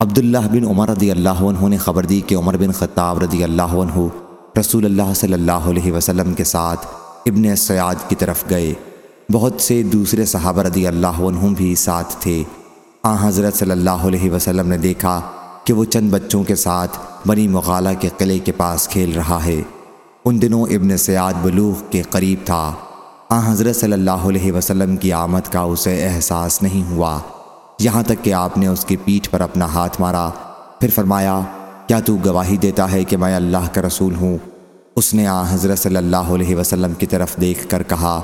عبداللہ بن عمر رضی اللہ عنہ نے خبر دی کہ عمر بن خطاب رضی اللہ عنہ رسول اللہ صلی اللہ علیہ وسلم کے ساتھ ابن سیاد کی طرف گئے۔ بہت سے دوسرے صحابہ رضی اللہ عنہ بھی ساتھ تھے۔ آ حضرت صلی اللہ علیہ وسلم نے دیکھا کہ وہ چند بچوں کے ساتھ بنی مغالہ کے قلعے کے پاس کھیل رہا ہے۔ ان دنوں ابن سیاد بلوغ کے قریب تھا۔ آ حضرت صلی اللہ علیہ وسلم کی آمد کا اسے احساس نہیں ہوا۔ یہاں تک کہ آپ نے اس کی پیٹھ پر اپنا ہاتھ مارا۔ پھر فرمایا، کیا تو گواہی دیتا ہے کہ میں اللہ کا رسول ہوں؟ اس نے آ حضرت صلی اللہ علیہ وسلم کی طرف دیکھ کر کہا،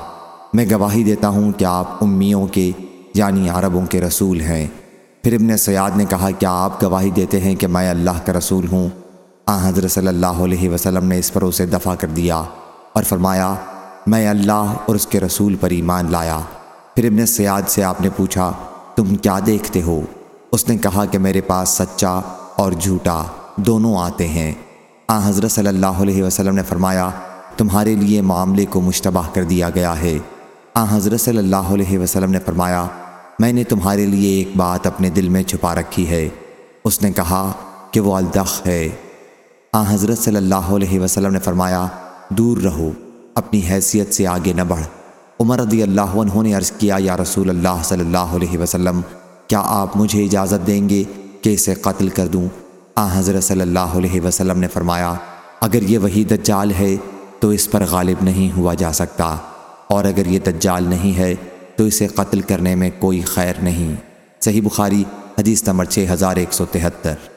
میں گواہی دیتا ہوں کہ آپ امیوں کے یعنی عربوں کے رسول ہیں۔ پھر ابن سیاد نے کہا، کیا آپ گواہی دیتے ہیں کہ میں اللہ کا رسول ہوں؟ آ حضرت صلی اللہ علیہ وسلم نے اس پر اسے دفع کر دیا اور فرمایا، میں اللہ اور اس کے رسول پر ایمان لایا۔ پھر ابن سیاد سے آپ نے پوچھا تم کیا دیکھتے ہو؟ اس نے کہا کہ میرے پاس سچا اور جھوٹا دونوں آتے ہیں۔ آ حضرت صلی اللہ علیہ وسلم نے فرمایا، تمہارے لیے معاملے کو مشتبہ کر دیا گیا ہے۔ آ حضرت صلی اللہ علیہ وسلم نے فرمایا، میں نے تمہارے لیے ایک بات اپنے دل میں چھپا رکھی ہے۔ اس نے کہا کہ وہ الدخ ہے۔ آ حضرت صلی اللہ علیہ وسلم نے فرمایا، دور رہو، اپنی حیثیت سے آگے نہ بڑھ۔ عمر رضی اللہ عنہ نے عرض کیا، یا رسول اللہ صلی اللہ علیہ وسلم، کیا آپ مجھے اجازت دیں گے کہ اسے قتل کر دوں؟ آ، حضرت صلی اللہ علیہ وسلم نے فرمایا، اگر یہ وہی دجال ہے تو اس پر غالب نہیں ہوا جا سکتا، اور اگر یہ دجال نہیں ہے تو اسے قتل کرنے میں کوئی خیر نہیں۔ صحیح بخاری، حدیث نمبر 6173